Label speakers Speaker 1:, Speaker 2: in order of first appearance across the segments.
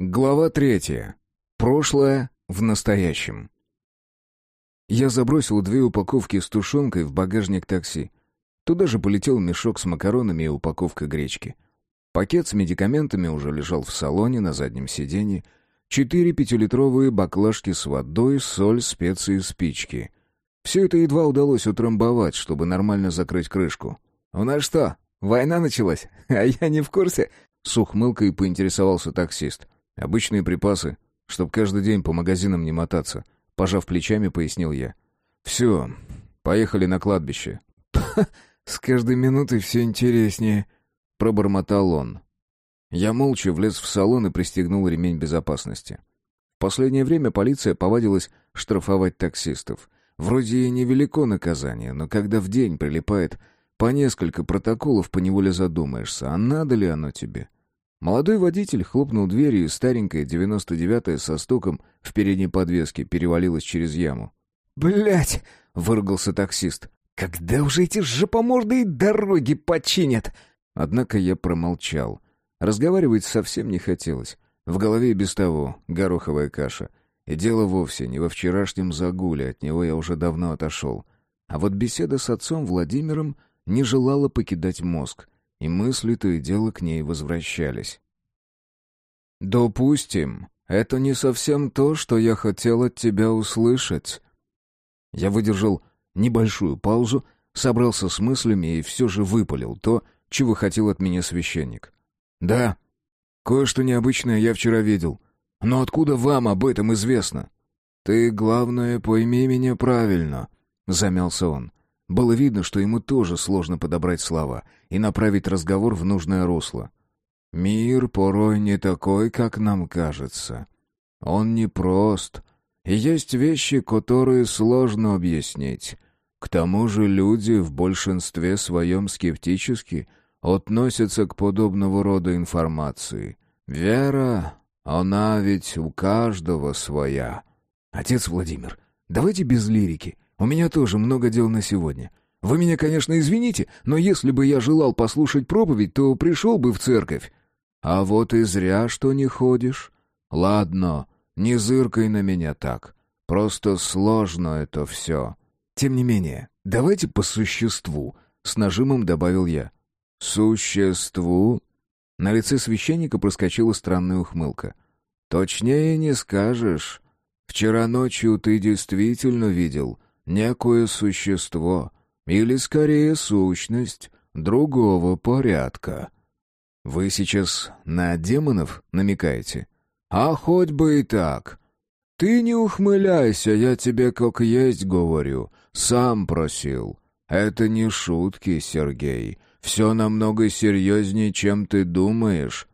Speaker 1: Глава третья. Прошлое в настоящем. Я забросил две упаковки с тушенкой в багажник такси. Туда же полетел мешок с макаронами и упаковка гречки. Пакет с медикаментами уже лежал в салоне на заднем сиденье. Четыре пятилитровые баклажки с водой, соль, специи, спички. Все это едва удалось утрамбовать, чтобы нормально закрыть крышку. «У нас что, война началась? А я не в курсе?» С ухмылкой поинтересовался таксист. Обычные припасы, чтоб каждый день по магазинам не мотаться. Пожав плечами, пояснил я. Все, поехали на кладбище. С каждой минутой все интереснее, пробормотал он. Я молча влез в салон и пристегнул ремень безопасности. В последнее время полиция повадилась штрафовать таксистов. Вроде и невелико наказание, но когда в день прилипает по несколько протоколов, поневоле задумаешься, а надо ли оно тебе? Молодой водитель хлопнул дверью, и старенькая 99-я со стуком в передней подвеске перевалилась через яму.
Speaker 2: Блять! выругался таксист. «Когда уже эти жопомордые дороги починят?»
Speaker 1: Однако я промолчал. Разговаривать совсем не хотелось. В голове без того гороховая каша. И дело вовсе не во вчерашнем загуле, от него я уже давно отошел. А вот беседа с отцом Владимиром не желала покидать мозг — и мысли то и дело к ней возвращались. «Допустим, это не совсем то, что я хотел от тебя услышать». Я выдержал небольшую паузу, собрался с мыслями и все же выпалил то, чего хотел от меня священник. «Да, кое-что необычное я вчера видел. Но откуда вам об этом известно?» «Ты, главное, пойми меня правильно», — замялся он. Было видно, что ему тоже сложно подобрать слова и направить разговор в нужное русло. «Мир порой не такой, как нам кажется. Он непрост, и есть вещи, которые сложно объяснить. К тому же люди в большинстве своем скептически относятся к подобного рода информации. Вера, она ведь у каждого своя». «Отец Владимир, давайте без лирики», у меня тоже много дел на сегодня. Вы меня, конечно, извините, но если бы я желал послушать проповедь, то пришел бы в церковь. А вот и зря, что не ходишь. Ладно, не зыркай на меня так. Просто сложно это все. Тем не менее, давайте по существу, — с нажимом добавил я. Существу? На лице священника проскочила странная ухмылка. Точнее не скажешь. Вчера ночью ты действительно видел некое существо, или скорее сущность другого порядка. Вы сейчас на демонов намекаете? А хоть бы и так. Ты не ухмыляйся, я тебе как есть говорю. Сам просил. Это не шутки, Сергей. Все намного серьезнее, чем ты думаешь.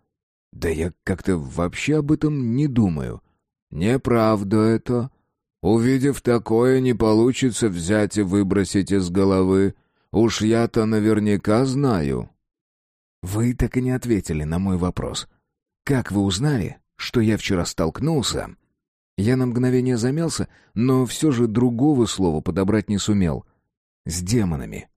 Speaker 1: Да я как-то вообще об этом не думаю. Неправда это. Увидев такое, не получится взять и выбросить из головы. Уж я-то наверняка знаю». «Вы так и не ответили на мой вопрос. Как вы узнали, что я вчера столкнулся?» Я на мгновение замялся, но все же другого слова подобрать не сумел. «С демонами».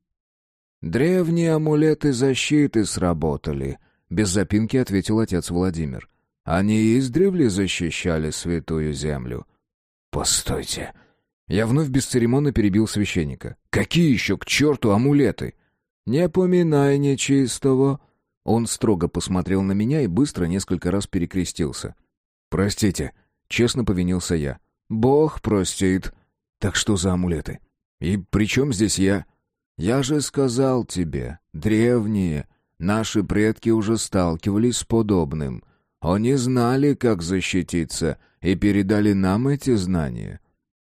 Speaker 1: «Древние амулеты защиты сработали», — без запинки ответил отец Владимир. «Они издревле защищали святую землю». «Постойте!» Я вновь бесцеремонно перебил священника. «Какие еще к черту амулеты?» «Не поминай нечистого!» Он строго посмотрел на меня и быстро несколько раз перекрестился. «Простите», — честно повинился я. «Бог простит». «Так что за амулеты? И при чем здесь я?» «Я же сказал тебе, древние, наши предки уже сталкивались с подобным. Они знали, как защититься, и передали нам эти знания.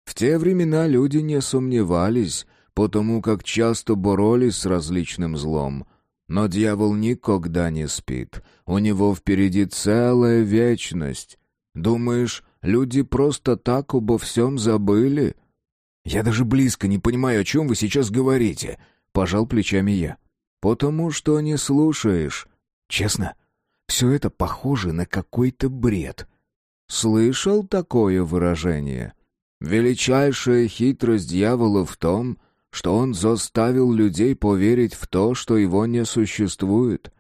Speaker 1: В те времена люди не сомневались, потому как часто боролись с различным злом. Но дьявол никогда не спит. У него впереди целая вечность. Думаешь, люди просто так обо всем забыли? Я даже близко не понимаю, о чем вы сейчас говорите, пожал плечами я. Потому что не слушаешь. Честно, все это похоже на какой-то бред. Слышал такое выражение? Величайшая хитрость дьявола в том, что он заставил людей поверить в то, что его не существует.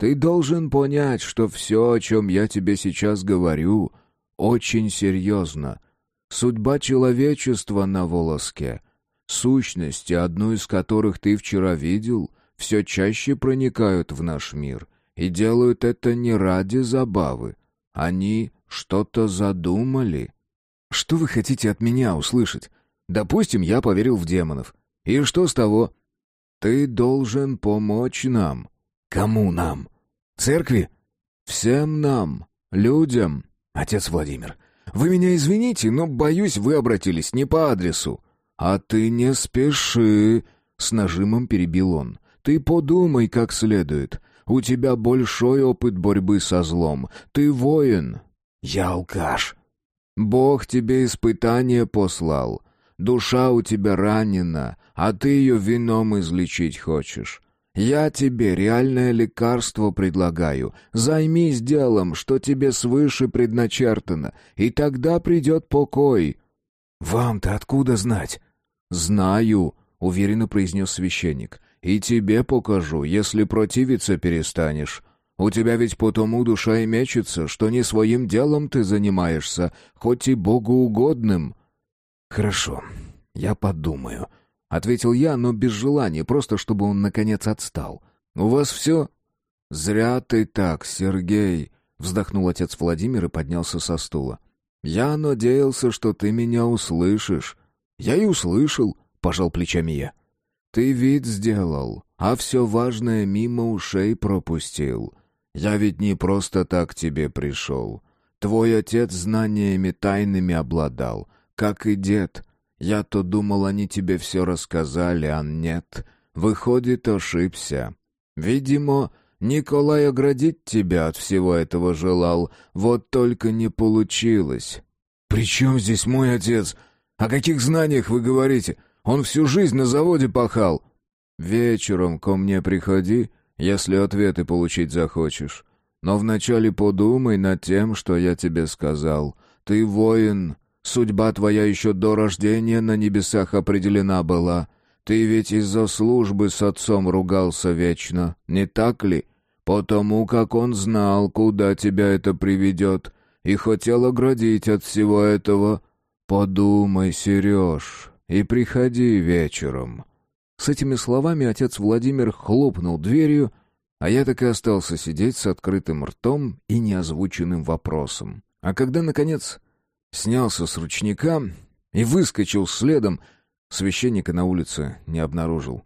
Speaker 1: Ты должен понять, что все, о чем я тебе сейчас говорю, очень серьезно. Судьба человечества на волоске. Сущности, одну из которых ты вчера видел, все чаще проникают в наш мир и делают это не ради забавы. Они что-то задумали. Что вы хотите от меня услышать? Допустим, я поверил в демонов. И что с того? Ты должен помочь нам. Кому нам? Церкви? Всем нам, людям. Отец Владимир, вы меня извините, но, боюсь, вы обратились не по адресу. А ты не спеши, с нажимом перебил он. Ты подумай как следует. У тебя большой опыт борьбы со злом. Ты воин. Я алкаш. Бог тебе испытание послал. Душа у тебя ранена, а ты ее вином излечить хочешь. Я тебе реальное лекарство предлагаю. Займись делом, что тебе свыше предначертано, и тогда придет покой». «Вам-то откуда знать?» «Знаю», — уверенно произнес священник. «И тебе покажу, если противиться перестанешь. У тебя ведь потому душа и мечется, что не своим делом ты занимаешься, хоть и Богу угодным». «Хорошо, я подумаю», — ответил я, но без желания, просто чтобы он, наконец, отстал. «У вас все?» «Зря ты так, Сергей», — вздохнул отец Владимир и поднялся со стула. «Я надеялся, что ты меня услышишь». «Я и услышал», — пожал плечами я. «Ты вид сделал, а все важное мимо ушей пропустил. Я ведь не просто так к тебе пришел. Твой отец знаниями тайными обладал, как и дед. Я-то думал, они тебе все рассказали, а нет. Выходит, ошибся. Видимо, Николай оградить тебя от всего этого желал, вот только не получилось. «При чем здесь мой отец? О каких знаниях вы говорите? Он всю жизнь на заводе пахал». «Вечером ко мне приходи, если ответы получить захочешь. Но вначале подумай над тем, что я тебе сказал. Ты воин, Судьба твоя еще до рождения на небесах определена была. Ты ведь из-за службы с отцом ругался вечно, не так ли? Потому как он знал, куда тебя это приведет, и хотел оградить от всего этого. Подумай, Сереж, и приходи вечером». С этими словами отец Владимир хлопнул дверью, а я так и остался сидеть с открытым ртом и неозвученным вопросом. А когда, наконец, снялся с ручника и выскочил следом. Священника на улице не обнаружил.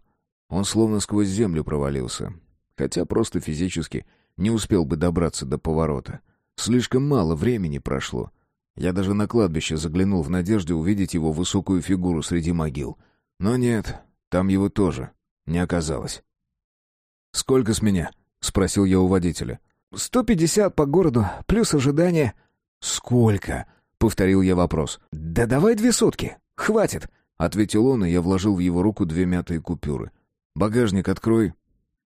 Speaker 1: Он словно сквозь землю провалился. Хотя просто физически не успел бы добраться до поворота. Слишком мало времени прошло. Я даже на кладбище заглянул в надежде увидеть его высокую фигуру среди могил. Но нет, там его тоже не оказалось. «Сколько с меня?» — спросил я у водителя.
Speaker 2: «Сто пятьдесят по городу, плюс ожидание».
Speaker 1: «Сколько?» — повторил я вопрос.
Speaker 2: «Да давай две сотки. Хватит», — ответил он, и я вложил в его руку две мятые купюры.
Speaker 1: «Багажник открой».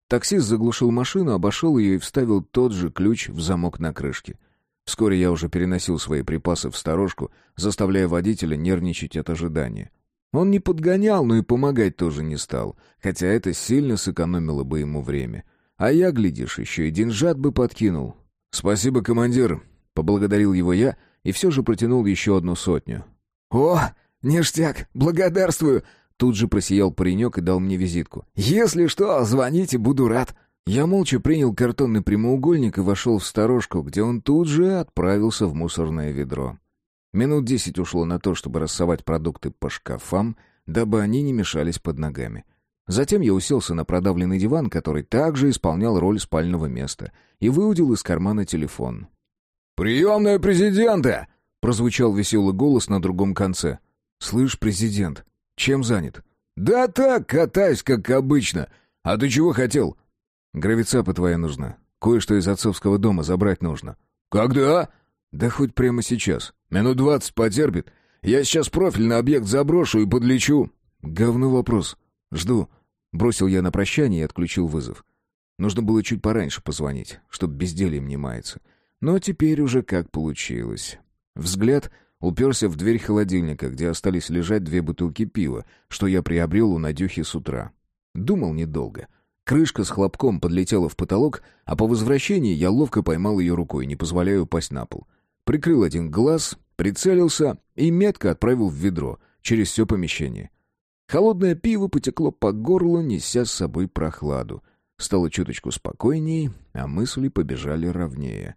Speaker 1: Таксист заглушил машину, обошел ее и вставил тот же ключ в замок на крышке. Вскоре я уже переносил свои припасы в сторожку, заставляя водителя нервничать от ожидания. Он не подгонял, но и помогать тоже не стал, хотя это сильно сэкономило бы ему время. А я, глядишь, еще и деньжат бы подкинул. «Спасибо, командир», — поблагодарил его я — и все же протянул еще одну сотню.
Speaker 2: «О, ништяк, благодарствую!» Тут же просиял паренек и дал мне визитку. «Если что, звоните, буду рад».
Speaker 1: Я молча принял картонный прямоугольник и вошел в сторожку, где он тут же отправился в мусорное ведро. Минут десять ушло на то, чтобы рассовать продукты по шкафам, дабы они не мешались под ногами. Затем я уселся на продавленный диван, который также исполнял роль спального места, и выудил из кармана телефон.
Speaker 3: «Приемная президента!» — прозвучал
Speaker 1: веселый голос на другом конце. «Слышь, президент, чем занят?»
Speaker 3: «Да так, катаюсь, как обычно. А ты чего хотел?»
Speaker 1: «Гравицапа твоя нужна. Кое-что из отцовского дома забрать нужно».
Speaker 3: «Когда?»
Speaker 1: «Да хоть прямо сейчас.
Speaker 3: Минут двадцать потерпит. Я сейчас профиль на объект заброшу и подлечу».
Speaker 1: «Говно вопрос. Жду». Бросил я на прощание и отключил вызов. Нужно было чуть пораньше позвонить, чтоб бездельем не мается. Но теперь уже как получилось. Взгляд уперся в дверь холодильника, где остались лежать две бутылки пива, что я приобрел у Надюхи с утра. Думал недолго. Крышка с хлопком подлетела в потолок, а по возвращении я ловко поймал ее рукой, не позволяя упасть на пол. Прикрыл один глаз, прицелился и метко отправил в ведро через все помещение. Холодное пиво потекло по горлу, неся с собой прохладу. Стало чуточку спокойней, а мысли побежали ровнее.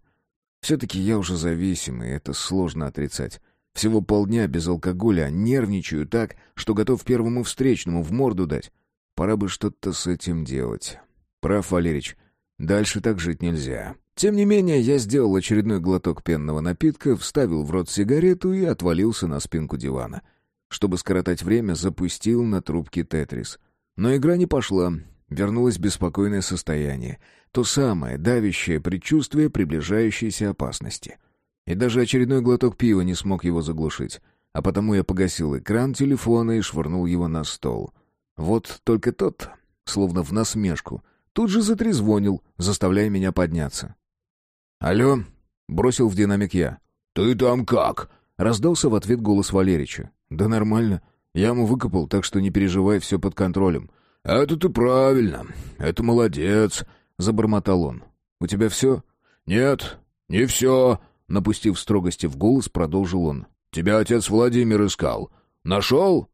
Speaker 1: Все-таки я уже зависимый, это сложно отрицать. Всего полдня без алкоголя, нервничаю так, что готов первому встречному в морду дать. Пора бы что-то с этим делать. Прав, Валерич, дальше так жить нельзя. Тем не менее, я сделал очередной глоток пенного напитка, вставил в рот сигарету и отвалился на спинку дивана. Чтобы скоротать время, запустил на трубке «Тетрис». Но игра не пошла, вернулось беспокойное состояние. То самое давящее предчувствие приближающейся опасности. И даже очередной глоток пива не смог его заглушить. А потому я погасил экран телефона и швырнул его на стол. Вот только тот, словно в насмешку, тут же затрезвонил, заставляя меня подняться. «Алло?» — бросил в динамик я.
Speaker 3: «Ты там как?»
Speaker 1: — раздался в ответ голос Валерича. «Да нормально. Яму выкопал, так что не переживай, все под контролем».
Speaker 3: «Это ты правильно. Это молодец», — забормотал он.
Speaker 1: «У тебя все?»
Speaker 3: «Нет, не все», — напустив строгости в голос, продолжил он. «Тебя отец Владимир искал. Нашел?»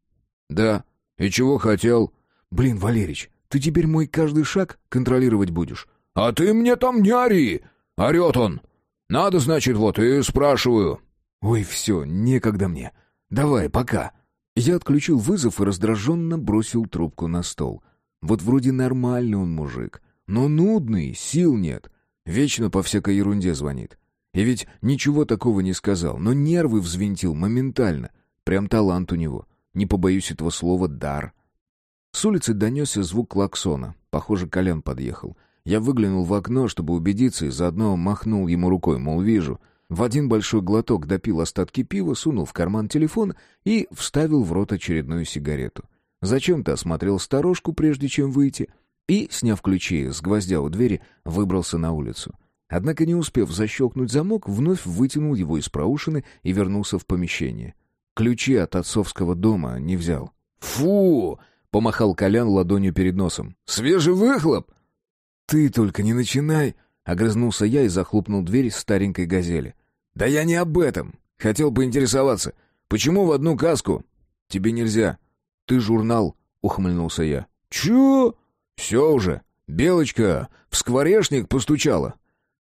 Speaker 1: «Да. И чего хотел?»
Speaker 2: «Блин, Валерич, ты теперь мой каждый шаг контролировать будешь».
Speaker 3: «А ты мне там не ори!» Орет он. Надо, значит, вот, и спрашиваю.
Speaker 2: Ой, все, некогда мне. Давай, пока.
Speaker 1: Я отключил вызов и раздраженно бросил трубку на стол. Вот вроде нормальный он мужик, но нудный, сил нет. Вечно по всякой ерунде звонит. И ведь ничего такого не сказал, но нервы взвинтил моментально. Прям талант у него. Не побоюсь этого слова «дар». С улицы донесся звук клаксона. Похоже, Колян подъехал. Я выглянул в окно, чтобы убедиться, и заодно махнул ему рукой, мол, вижу. В один большой глоток допил остатки пива, сунул в карман телефон и вставил в рот очередную сигарету. Зачем-то осмотрел сторожку, прежде чем выйти, и, сняв ключи с гвоздя у двери, выбрался на улицу. Однако, не успев защелкнуть замок, вновь вытянул его из проушины и вернулся в помещение. Ключи от отцовского дома не взял.
Speaker 3: «Фу!» — помахал Колян ладонью перед носом. «Свежий выхлоп!»
Speaker 2: «Ты только не начинай!» — огрызнулся я и захлопнул дверь старенькой газели.
Speaker 3: «Да я не об этом. Хотел поинтересоваться. Почему в одну каску?»
Speaker 1: «Тебе нельзя. Ты журнал», — ухмыльнулся я.
Speaker 3: «Чё?» «Все уже. Белочка в скворечник постучала».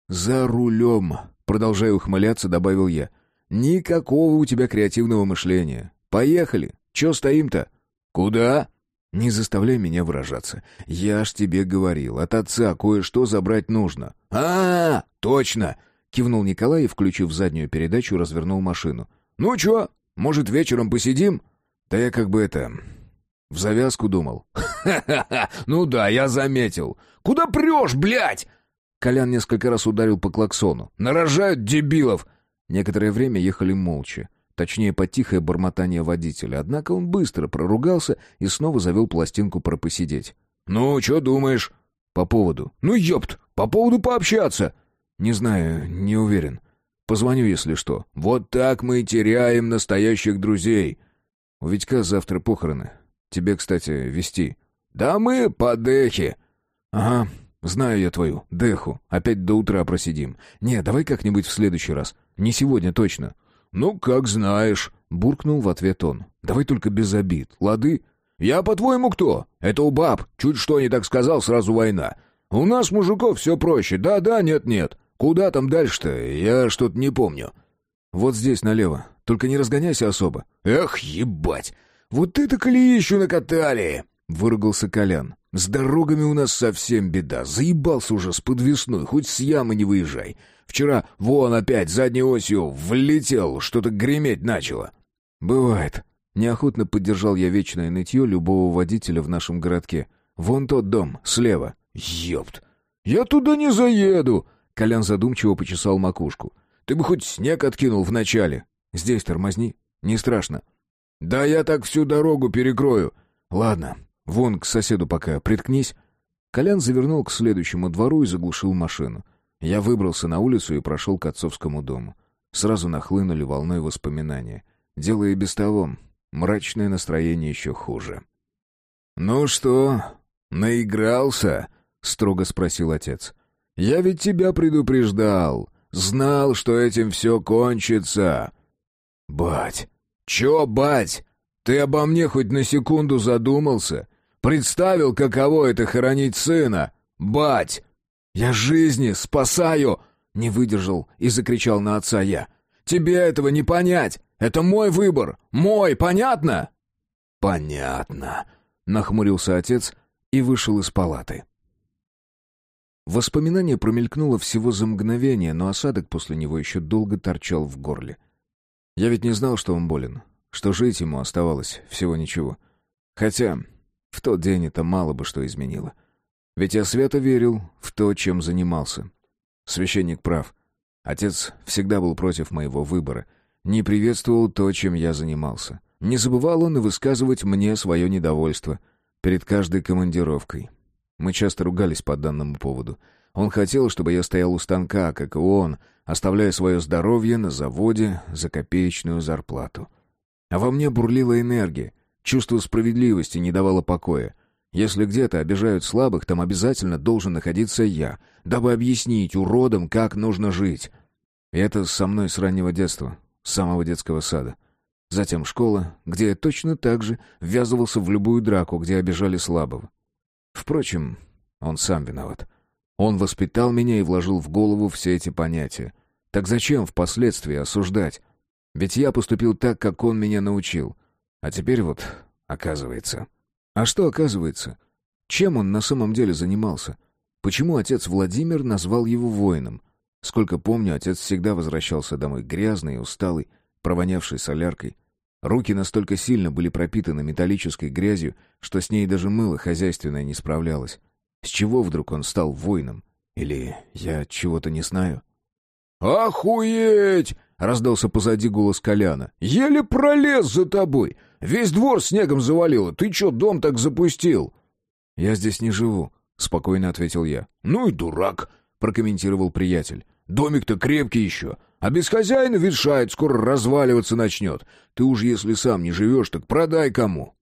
Speaker 1: «За рулем», — продолжая ухмыляться, добавил я. «Никакого у тебя креативного мышления. Поехали. Чё стоим-то?»
Speaker 3: «Куда?»
Speaker 1: «Не заставляй меня выражаться. Я ж тебе говорил, от отца кое-что забрать нужно».
Speaker 3: А, -а, а точно!»
Speaker 1: — кивнул Николай и, включив заднюю передачу, развернул машину.
Speaker 3: «Ну чё, может, вечером посидим?»
Speaker 1: «Да я как бы это... в завязку думал».
Speaker 3: «Ха-ха-ха! Ну да, я заметил. Куда прешь, блядь?»
Speaker 1: Колян несколько раз ударил по клаксону.
Speaker 3: «Нарожают дебилов!»
Speaker 1: Некоторое время ехали молча. Точнее, по тихое бормотание водителя. Однако он быстро проругался и снова завел пластинку про посидеть.
Speaker 3: «Ну, что думаешь?»
Speaker 1: «По поводу».
Speaker 3: «Ну, ёпт, по поводу пообщаться».
Speaker 1: «Не знаю, не уверен. Позвоню, если что».
Speaker 3: «Вот так мы теряем настоящих друзей».
Speaker 1: «У Витька завтра похороны. Тебе, кстати, вести».
Speaker 3: «Да мы по дехе».
Speaker 1: «Ага, знаю я твою, деху. Опять до утра просидим. Не, давай как-нибудь в следующий раз. Не сегодня точно».
Speaker 3: «Ну, как знаешь», — буркнул в ответ он.
Speaker 1: «Давай только без обид, лады?»
Speaker 3: «Я, по-твоему, кто? Это у баб. Чуть что не так сказал, сразу война. У нас, мужиков, все проще. Да-да, нет-нет. Куда там дальше-то? Я что-то не помню».
Speaker 1: «Вот здесь, налево. Только не разгоняйся особо».
Speaker 3: «Эх, ебать! Вот это колеищу накатали!»
Speaker 1: — выругался Колян.
Speaker 3: «С дорогами у нас совсем беда. Заебался уже с подвесной. Хоть с ямы не выезжай. Вчера вон опять задней осью влетел, что-то греметь начало.
Speaker 1: Бывает. Неохотно поддержал я вечное нытье любого водителя в нашем городке. Вон тот дом, слева.
Speaker 3: Ёпт. Я туда не заеду.
Speaker 1: Колян задумчиво почесал макушку.
Speaker 3: Ты бы хоть снег откинул вначале.
Speaker 1: Здесь тормозни. Не страшно.
Speaker 3: Да я так всю дорогу перекрою.
Speaker 1: Ладно, вон к соседу пока приткнись. Колян завернул к следующему двору и заглушил машину. Я выбрался на улицу и прошел к отцовскому дому. Сразу нахлынули волной воспоминания. Дело и без того. Мрачное настроение еще хуже.
Speaker 3: «Ну что, наигрался?»
Speaker 1: — строго спросил отец. «Я ведь тебя предупреждал. Знал, что этим все кончится». «Бать! Чё, бать? Ты обо мне хоть на секунду задумался? Представил, каково это хоронить сына? Бать! Я жизни спасаю!» Не выдержал и закричал на отца я. «Тебе этого не понять! Это мой выбор! Мой, понятно?» «Понятно», — нахмурился отец и вышел из палаты. Воспоминание промелькнуло всего за мгновение, но осадок после него еще долго торчал в горле. Я ведь не знал, что он болен, что жить ему оставалось всего ничего. Хотя в тот день это мало бы что изменило. Ведь я свято верил в то, чем занимался. Священник прав. Отец всегда был против моего выбора, не приветствовал то, чем я занимался. Не забывал он и высказывать мне свое недовольство перед каждой командировкой. Мы часто ругались по данному поводу. Он хотел, чтобы я стоял у станка, как и он, оставляя свое здоровье на заводе за копеечную зарплату. А во мне бурлила энергия, чувство справедливости не давало покоя. Если где-то обижают слабых, там обязательно должен находиться я, дабы объяснить уродам, как нужно жить. Это со мной с раннего детства, с самого детского сада. Затем школа, где я точно так же ввязывался в любую драку, где обижали слабого. Впрочем, он сам виноват. Он воспитал меня и вложил в голову все эти понятия. Так зачем впоследствии осуждать? Ведь я поступил так, как он меня научил. А теперь вот, оказывается... А что оказывается? Чем он на самом деле занимался? Почему отец Владимир назвал его воином? Сколько помню, отец всегда возвращался домой грязный и усталый, провонявший соляркой. Руки настолько сильно были пропитаны металлической грязью, что с ней даже мыло хозяйственное не справлялось. С чего вдруг он стал воином? Или я чего-то не знаю? «Охуеть!» — раздался позади голос Коляна. «Еле пролез за тобой! Весь двор снегом завалило! Ты чё дом так запустил?» «Я здесь не живу», — спокойно ответил я. «Ну и дурак!» — прокомментировал приятель. «Домик-то крепкий еще, а без хозяина ветшает, скоро разваливаться начнет. Ты уж если сам не живешь, так продай кому».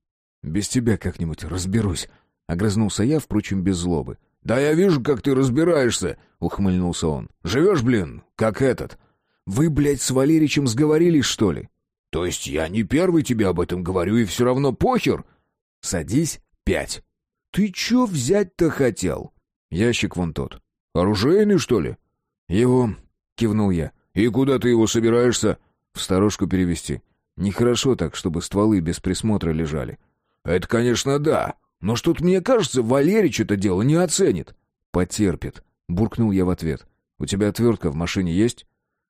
Speaker 1: «Без тебя как-нибудь разберусь», — огрызнулся я, впрочем, без злобы. «Да я вижу, как ты разбираешься», — ухмыльнулся он. «Живешь, блин, как этот». «Вы, блядь, с Валеричем сговорились, что ли?» «То есть я не первый тебе об этом говорю, и все равно похер?» «Садись, пять». «Ты чё взять-то хотел?» «Ящик вон тот». «Оружейный, что ли?» «Его...» — кивнул я. «И куда ты его собираешься?» «В сторожку перевести. Нехорошо так, чтобы стволы без присмотра лежали». «Это, конечно, да. Но что-то, мне кажется, Валерич это дело не оценит». «Потерпит», — буркнул я в ответ. «У тебя отвертка в машине есть?»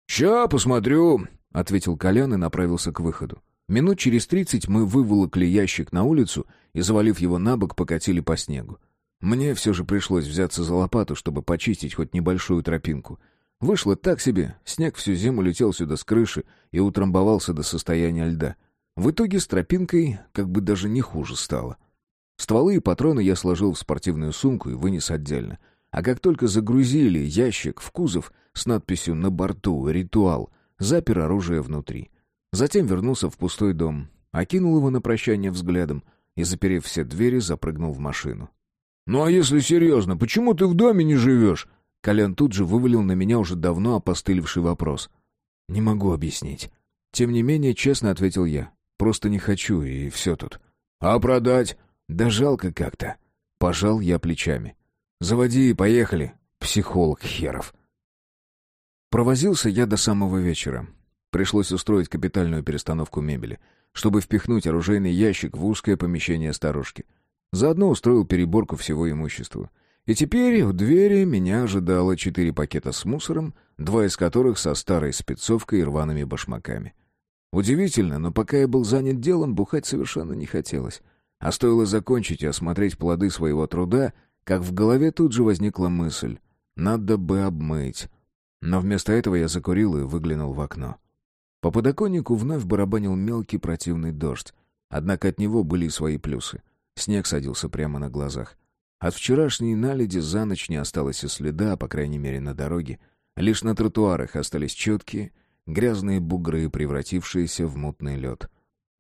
Speaker 1: «Ща посмотрю», — ответил Колян и направился к выходу. Минут через тридцать мы выволокли ящик на улицу и, завалив его на бок, покатили по снегу. Мне все же пришлось взяться за лопату, чтобы почистить хоть небольшую тропинку. Вышло так себе, снег всю зиму летел сюда с крыши и утрамбовался до состояния льда. В итоге с тропинкой как бы даже не хуже стало. Стволы и патроны я сложил в спортивную сумку и вынес отдельно. А как только загрузили ящик в кузов с надписью «На борту. Ритуал», запер оружие внутри. Затем вернулся в пустой дом, окинул его на прощание взглядом и, заперев все двери, запрыгнул в машину. «Ну а если серьезно, почему ты в доме не живешь?» Колян тут же вывалил на меня уже давно опостылевший вопрос. «Не могу объяснить». Тем не менее, честно ответил я. «Просто не хочу, и все тут». «А продать?» «Да жалко как-то». Пожал я плечами. «Заводи и поехали, психолог херов». Провозился я до самого вечера. Пришлось устроить капитальную перестановку мебели, чтобы впихнуть оружейный ящик в узкое помещение сторожки. Заодно устроил переборку всего имущества. И теперь у двери меня ожидало четыре пакета с мусором, два из которых со старой спецовкой и рваными башмаками. Удивительно, но пока я был занят делом, бухать совершенно не хотелось. А стоило закончить и осмотреть плоды своего труда, как в голове тут же возникла мысль «надо бы обмыть». Но вместо этого я закурил и выглянул в окно. По подоконнику вновь барабанил мелкий противный дождь, однако от него были и свои плюсы. Снег садился прямо на глазах. От вчерашней наледи за ночь не осталось и следа, по крайней мере, на дороге. Лишь на тротуарах остались четкие, грязные бугры, превратившиеся в мутный лед.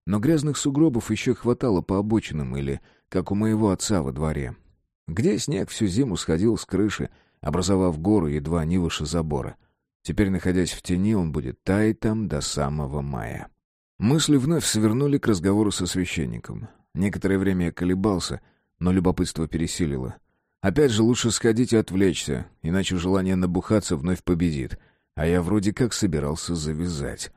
Speaker 1: Но грязных сугробов еще хватало по обочинам или, как у моего отца во дворе. Где снег всю зиму сходил с крыши, образовав гору едва не выше забора. Теперь, находясь в тени, он будет таять там до самого мая. Мысли вновь свернули к разговору со священником. Некоторое время я колебался, но любопытство пересилило. Опять же, лучше сходить и отвлечься, иначе желание набухаться вновь победит. А я вроде как собирался завязать.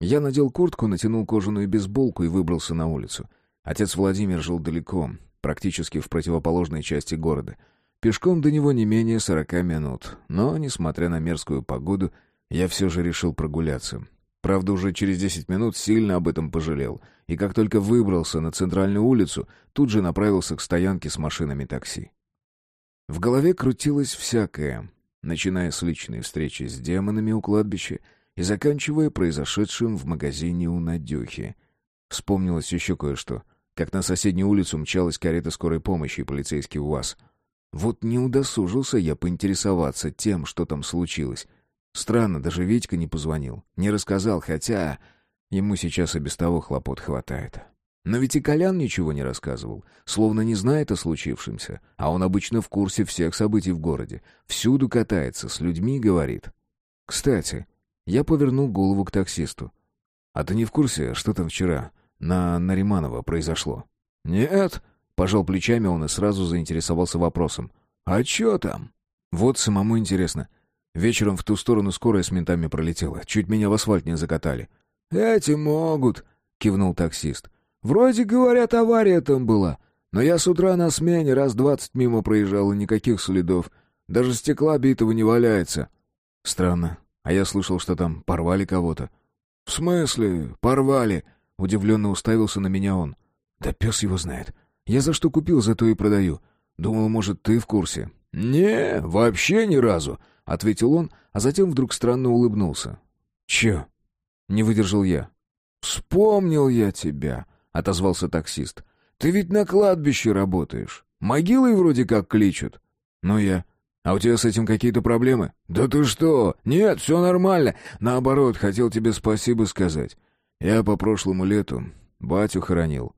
Speaker 1: Я надел куртку, натянул кожаную бейсболку и выбрался на улицу. Отец Владимир жил далеко, практически в противоположной части города. Пешком до него не менее сорока минут. Но, несмотря на мерзкую погоду, я все же решил прогуляться. Правда, уже через десять минут сильно об этом пожалел. И как только выбрался на центральную улицу, тут же направился к стоянке с машинами такси. В голове крутилось всякое, начиная с личной встречи с демонами у кладбища и заканчивая произошедшим в магазине у Надюхи. Вспомнилось еще кое-что, как на соседнюю улицу мчалась карета скорой помощи и полицейский УАЗ. Вот не удосужился я поинтересоваться тем, что там случилось. Странно, даже Витька не позвонил, не рассказал, хотя ему сейчас и без того хлопот хватает. Но ведь и Колян ничего не рассказывал, словно не знает о случившемся, а он обычно в курсе всех событий в городе, всюду катается, с людьми говорит. Кстати, я повернул голову к таксисту. «А ты не в курсе, что там вчера на Нариманова произошло?»
Speaker 2: «Нет», — пожал плечами он и сразу заинтересовался вопросом. «А чё там?»
Speaker 1: «Вот самому интересно. Вечером в ту сторону скорая с ментами пролетела. Чуть меня в асфальт не закатали».
Speaker 2: «Эти могут», — кивнул таксист. «Вроде, говорят, авария там была. Но я с утра на смене раз двадцать мимо проезжал, и никаких следов. Даже стекла битого не валяется».
Speaker 1: «Странно. А я слышал, что там порвали кого-то».
Speaker 2: «В смысле? Порвали?» — удивленно уставился на меня он.
Speaker 1: «Да пес его знает. Я за что купил, зато и продаю. Думал, может, ты в курсе».
Speaker 2: «Не, вообще ни разу», — ответил он, а затем вдруг странно улыбнулся.
Speaker 1: «Чё?» — не выдержал я.
Speaker 2: «Вспомнил я тебя», — отозвался таксист. «Ты ведь на кладбище работаешь. Могилой вроде как кличут».
Speaker 1: «Ну я...» «А у тебя с этим какие-то проблемы?»
Speaker 2: «Да ты что? Нет, все нормально. Наоборот, хотел тебе спасибо сказать. Я по прошлому лету батю хоронил».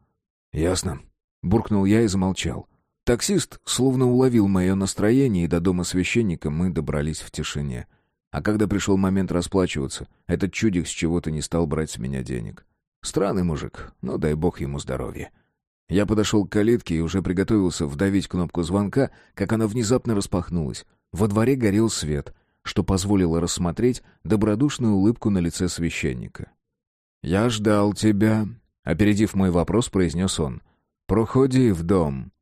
Speaker 1: «Ясно». Буркнул я и замолчал. Таксист словно уловил мое настроение, и до дома священника мы добрались в тишине. А когда пришел момент расплачиваться, этот чудик с чего-то не стал брать с меня денег. Странный мужик, но дай бог ему здоровья. Я подошел к калитке и уже приготовился вдавить кнопку звонка, как она внезапно распахнулась. Во дворе горел свет, что позволило рассмотреть добродушную улыбку на лице священника. «Я ждал тебя», — опередив мой вопрос, произнес он. «Проходи в дом».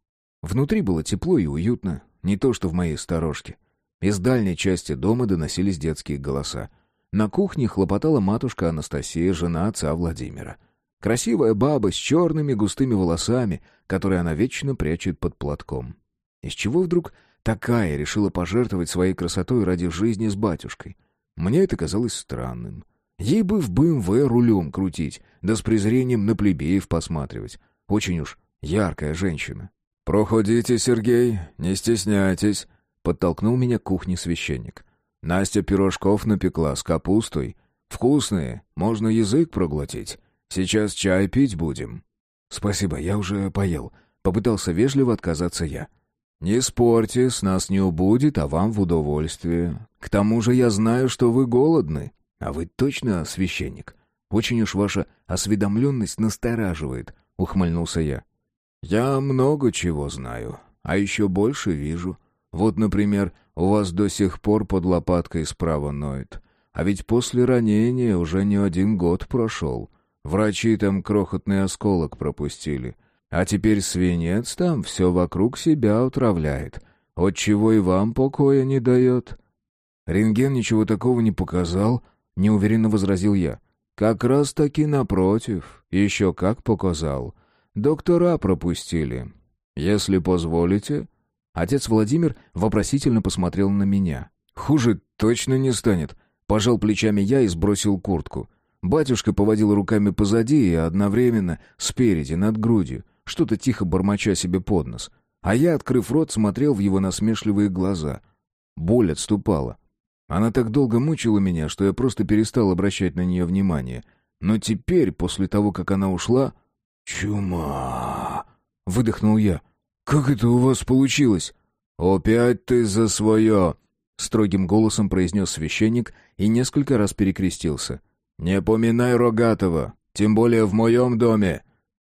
Speaker 1: Внутри было тепло и уютно, не то что в моей сторожке. Из дальней части дома доносились детские голоса. На кухне хлопотала матушка Анастасия, жена отца Владимира. Красивая баба с черными густыми волосами, которые она вечно прячет под платком. Из чего вдруг такая решила пожертвовать своей красотой ради жизни с батюшкой? Мне это казалось странным. Ей бы в БМВ рулем крутить, да с презрением на плебеев посматривать. Очень уж яркая женщина.
Speaker 2: «Проходите, Сергей, не стесняйтесь», — подтолкнул меня к кухне священник. «Настя пирожков напекла с капустой. Вкусные, можно язык проглотить. Сейчас чай пить будем».
Speaker 1: «Спасибо, я уже поел». Попытался вежливо отказаться я.
Speaker 2: «Не спорьте, с нас не убудет, а вам в удовольствие. К тому же я знаю, что вы голодны».
Speaker 1: «А вы точно священник? Очень уж ваша осведомленность настораживает», — ухмыльнулся я.
Speaker 2: «Я много чего знаю, а еще больше вижу. Вот, например, у вас до сих пор под лопаткой справа ноет. А ведь после ранения уже не один год прошел. Врачи там крохотный осколок пропустили. А теперь свинец там все вокруг себя отравляет. Отчего и вам покоя не дает.
Speaker 1: Рентген ничего такого не показал, неуверенно возразил я.
Speaker 2: Как раз таки напротив, еще как показал. Доктора пропустили. Если позволите...
Speaker 1: Отец Владимир вопросительно посмотрел на меня.
Speaker 2: «Хуже точно не станет», — пожал плечами я и сбросил куртку. Батюшка поводил руками позади и одновременно спереди, над грудью, что-то тихо бормоча себе под нос. А я, открыв рот, смотрел в его насмешливые глаза. Боль отступала. Она так долго мучила меня, что я просто перестал обращать на нее внимание. Но теперь, после того, как она ушла... «Чума!» — выдохнул я. как это у вас получилось?»
Speaker 3: «Опять ты за свое!»
Speaker 1: — строгим голосом произнес священник и несколько раз перекрестился.
Speaker 3: «Не поминай Рогатого, тем более в моем доме!»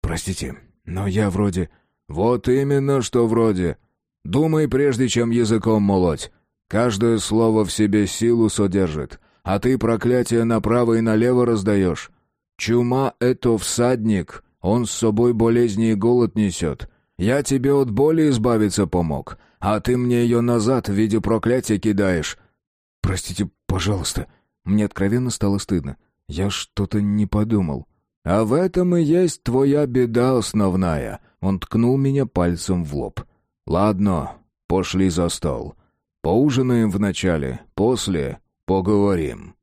Speaker 2: «Простите, но я вроде...»
Speaker 3: «Вот именно, что вроде. Думай, прежде чем языком молоть. Каждое слово в себе силу содержит, а ты проклятие направо и налево раздаешь. Чума — это всадник, он с собой болезни и голод несет. Я тебе от боли избавиться помог, а ты мне ее назад в виде проклятия кидаешь».
Speaker 2: «Простите, пожалуйста». Мне откровенно стало стыдно. Я что-то не подумал.
Speaker 3: «А в этом и есть твоя беда основная». Он ткнул меня пальцем в лоб. «Ладно, пошли за стол. Поужинаем вначале, после поговорим».